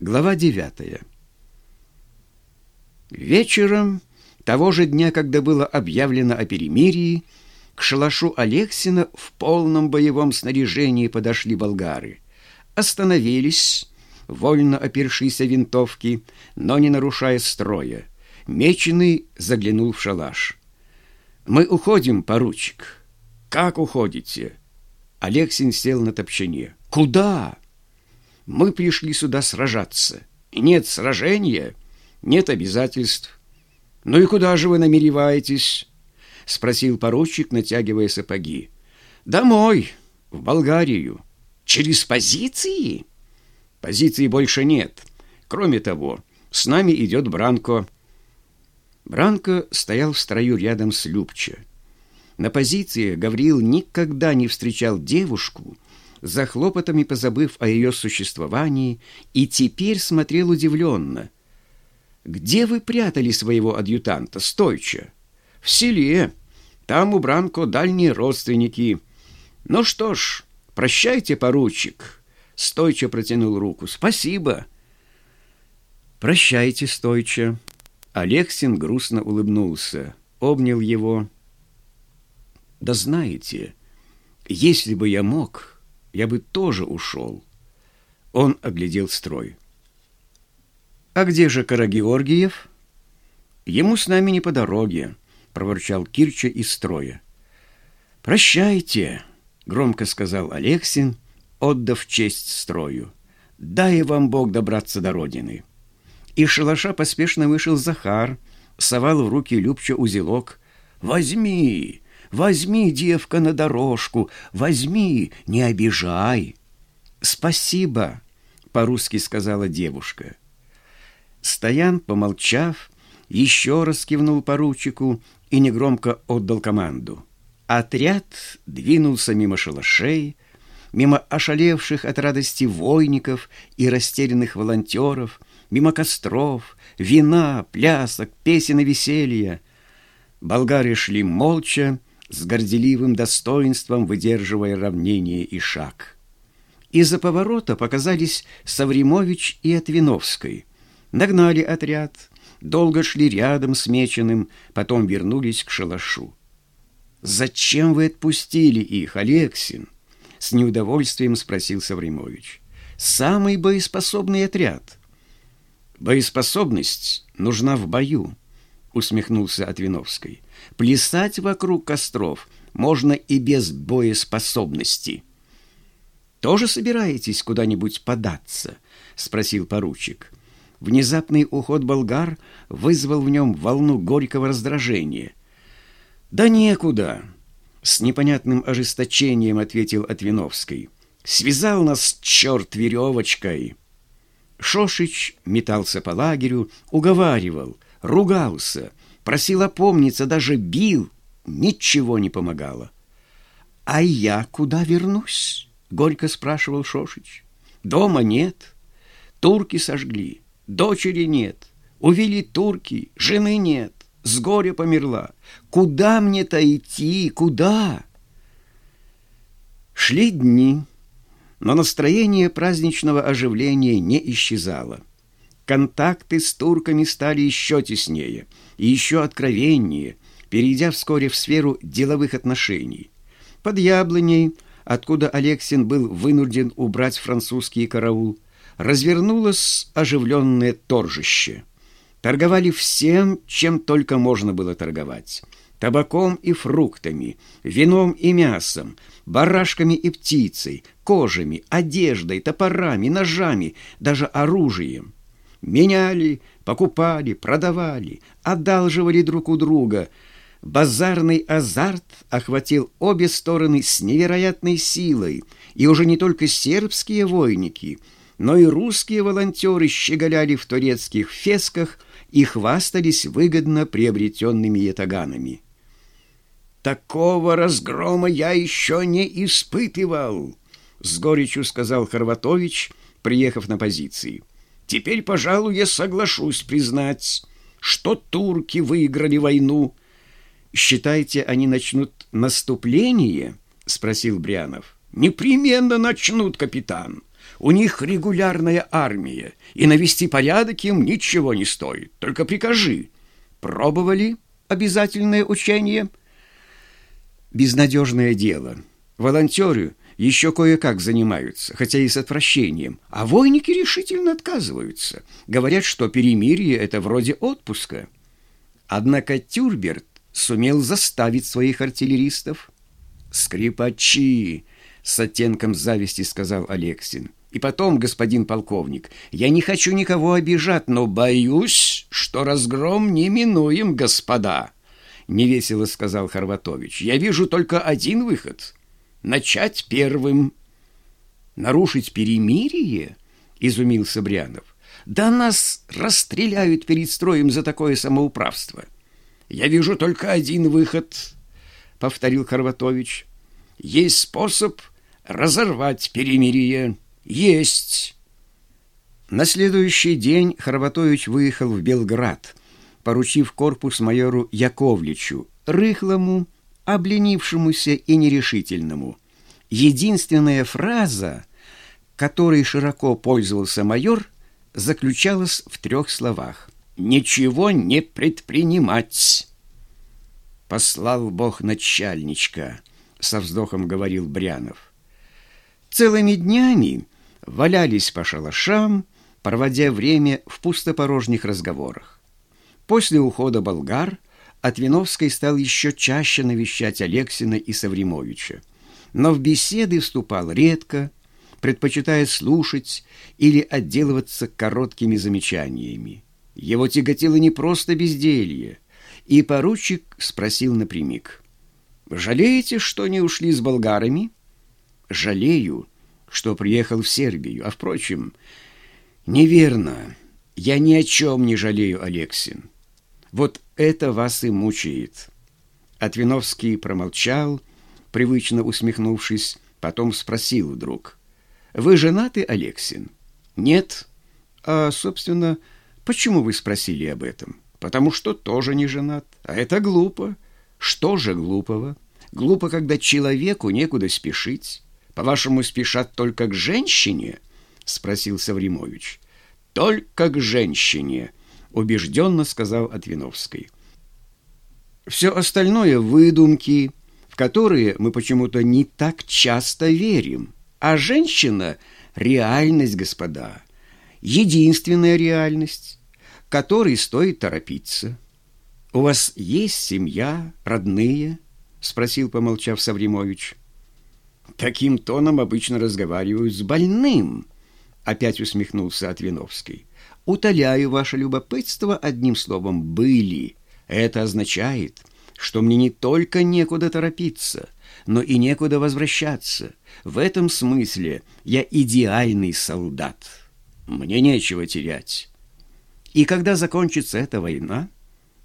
Глава 9. Вечером того же дня, когда было объявлено о перемирии, к шалашу Алексина в полном боевом снаряжении подошли болгары. Остановились, вольно опершись винтовки, но не нарушая строя. Меченый заглянул в шалаш. «Мы уходим, поручик». «Как уходите?» Алексин сел на топчине. «Куда?» Мы пришли сюда сражаться. нет сражения, нет обязательств. Ну и куда же вы намереваетесь? Спросил поручик, натягивая сапоги. Домой, в Болгарию. Через позиции? Позиции больше нет. Кроме того, с нами идет Бранко. Бранко стоял в строю рядом с Любча. На позиции Гавриил никогда не встречал девушку, за хлопотами позабыв о ее существовании, и теперь смотрел удивленно. «Где вы прятали своего адъютанта, Стойча?» «В селе. Там у Бранко дальние родственники». «Ну что ж, прощайте, поручик». Стойча протянул руку. «Спасибо». «Прощайте, Стойча». Алексин грустно улыбнулся, обнял его. «Да знаете, если бы я мог...» я бы тоже ушел. Он оглядел строй. «А где же Карагеоргиев?» «Ему с нами не по дороге», — проворчал Кирча из строя. «Прощайте», — громко сказал Алексин, отдав честь строю. «Дай вам Бог добраться до родины». Из шалаша поспешно вышел Захар, совал в руки Любча узелок. «Возьми! Возьми, девка, на дорожку, возьми, не обижай. Спасибо, по-русски сказала девушка. Стоян, помолчав, еще раз кивнул поручику и негромко отдал команду. Отряд двинулся мимо шалашей, мимо ошалевших от радости войников и растерянных волонтеров, мимо костров, вина, плясок, песен и веселья. Болгары шли молча, с горделивым достоинством выдерживая равнение и шаг. Из-за поворота показались Савримович и Отвиновской. Нагнали отряд, долго шли рядом с Меченым, потом вернулись к шалашу. «Зачем вы отпустили их, Алексин?» — с неудовольствием спросил Савримович. «Самый боеспособный отряд». «Боеспособность нужна в бою», — усмехнулся Отвиновской. Плясать вокруг костров можно и без боеспособности. «Тоже собираетесь куда-нибудь податься?» — спросил поручик. Внезапный уход болгар вызвал в нем волну горького раздражения. «Да некуда!» — с непонятным ожесточением ответил Отвиновский. «Связал нас черт веревочкой!» Шошич метался по лагерю, уговаривал, ругался — просил опомниться, даже бил, ничего не помогало. «А я куда вернусь?» — горько спрашивал Шошич. «Дома нет, турки сожгли, дочери нет, увели турки, жены нет, с горя померла. Куда мне-то идти, куда?» Шли дни, но настроение праздничного оживления не исчезало. Контакты с турками стали еще теснее и еще откровеннее, перейдя вскоре в сферу деловых отношений. Под яблоней, откуда Алексин был вынужден убрать французский караул, развернулось оживленное торжище. Торговали всем, чем только можно было торговать. Табаком и фруктами, вином и мясом, барашками и птицей, кожами, одеждой, топорами, ножами, даже оружием. Меняли, покупали, продавали, одалживали друг у друга. Базарный азарт охватил обе стороны с невероятной силой, и уже не только сербские войники, но и русские волонтеры щеголяли в турецких фесках и хвастались выгодно приобретенными ятаганами. «Такого разгрома я еще не испытывал», — с горечью сказал Хорватович, приехав на позиции. Теперь, пожалуй, я соглашусь признать, что турки выиграли войну. Считаете, они начнут наступление? спросил Брянов. Непременно начнут, капитан. У них регулярная армия, и навести порядок им ничего не стоит. Только прикажи. Пробовали обязательное учение? Безнадежное дело. Волонтеры еще кое-как занимаются, хотя и с отвращением, а войники решительно отказываются. Говорят, что перемирие — это вроде отпуска. Однако Тюрберт сумел заставить своих артиллеристов. «Скрипачи!» — с оттенком зависти сказал Алексин. «И потом, господин полковник, я не хочу никого обижать, но боюсь, что разгром неминуем, господа!» Невесело сказал Хорватович. «Я вижу только один выход — начать первым». «Нарушить перемирие?» — изумился Брянов. «Да нас расстреляют перед строем за такое самоуправство». «Я вижу только один выход», — повторил Хорватович. «Есть способ разорвать перемирие. Есть». На следующий день Хорватович выехал в Белград, поручив корпус майору Яковлевичу, рыхлому, обленившемуся и нерешительному. Единственная фраза, которой широко пользовался майор, заключалась в трех словах — ничего не предпринимать. Послал Бог начальничка, со вздохом говорил Брянов. Целыми днями валялись по шалашам, проводя время в пустопорожних разговорах. После ухода болгар от Виновской стал еще чаще навещать Алексина и Савримовича, но в беседы вступал редко, предпочитая слушать или отделываться короткими замечаниями. Его тяготило не просто безделье, и поручик спросил напрямик. «Жалеете, что не ушли с болгарами?» «Жалею, что приехал в Сербию. А, впрочем, неверно. Я ни о чем не жалею, Алексин. Вот это вас и мучает». Отвиновский промолчал, привычно усмехнувшись, потом спросил вдруг. «Вы женаты, Алексин?» «Нет. А, собственно, Почему вы спросили об этом? Потому что тоже не женат. А это глупо. Что же глупого? Глупо, когда человеку некуда спешить. По-вашему, спешат только к женщине? Спросил Савримович. Только к женщине, убежденно сказал Отвиновский. Все остальное выдумки, в которые мы почему-то не так часто верим. А женщина — реальность, господа. Единственная реальность которой стоит торопиться. «У вас есть семья, родные?» — спросил, помолчав Савримович. «Таким тоном обычно разговаривают с больным», — опять усмехнулся Отвиновский. «Утоляю ваше любопытство одним словом «были». Это означает, что мне не только некуда торопиться, но и некуда возвращаться. В этом смысле я идеальный солдат. Мне нечего терять». И когда закончится эта война,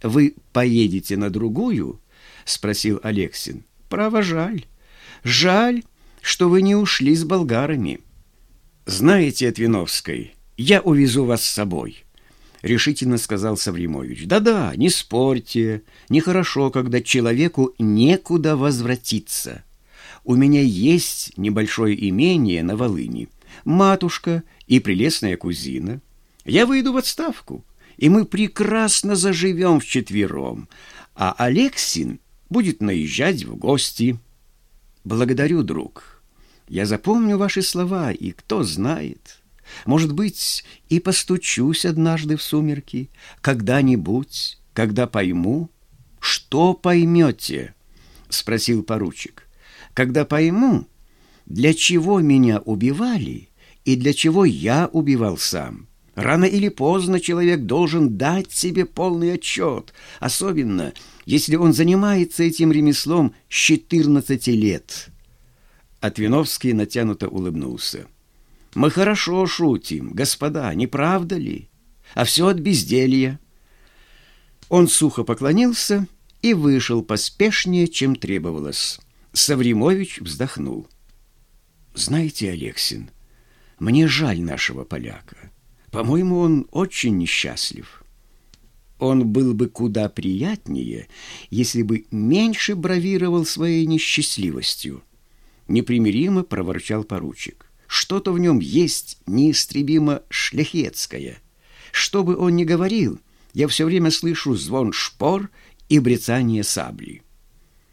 вы поедете на другую? спросил Алексин. Право жаль. Жаль, что вы не ушли с болгарами. Знаете, Отвиновской, я увезу вас с собой, решительно сказал Савримович. Да-да, не спорьте, нехорошо, когда человеку некуда возвратиться. У меня есть небольшое имение на Волыни, матушка и прелестная кузина. Я выйду в отставку, и мы прекрасно заживем вчетвером, а Алексин будет наезжать в гости. Благодарю, друг. Я запомню ваши слова, и кто знает, может быть, и постучусь однажды в сумерки, когда-нибудь, когда пойму. Что поймете? — спросил поручик. Когда пойму, для чего меня убивали и для чего я убивал сам. Рано или поздно человек должен дать себе полный отчет, особенно если он занимается этим ремеслом с 14 лет. Отвиновский натянуто улыбнулся. «Мы хорошо шутим, господа, не правда ли? А все от безделья». Он сухо поклонился и вышел поспешнее, чем требовалось. Савримович вздохнул. «Знаете, Алексин, мне жаль нашего поляка. По-моему, он очень несчастлив. Он был бы куда приятнее, если бы меньше бравировал своей несчастливостью. Непримиримо проворчал поручик. Что-то в нем есть неистребимо шляхетское. Что бы он ни говорил, я все время слышу звон шпор и брецание сабли.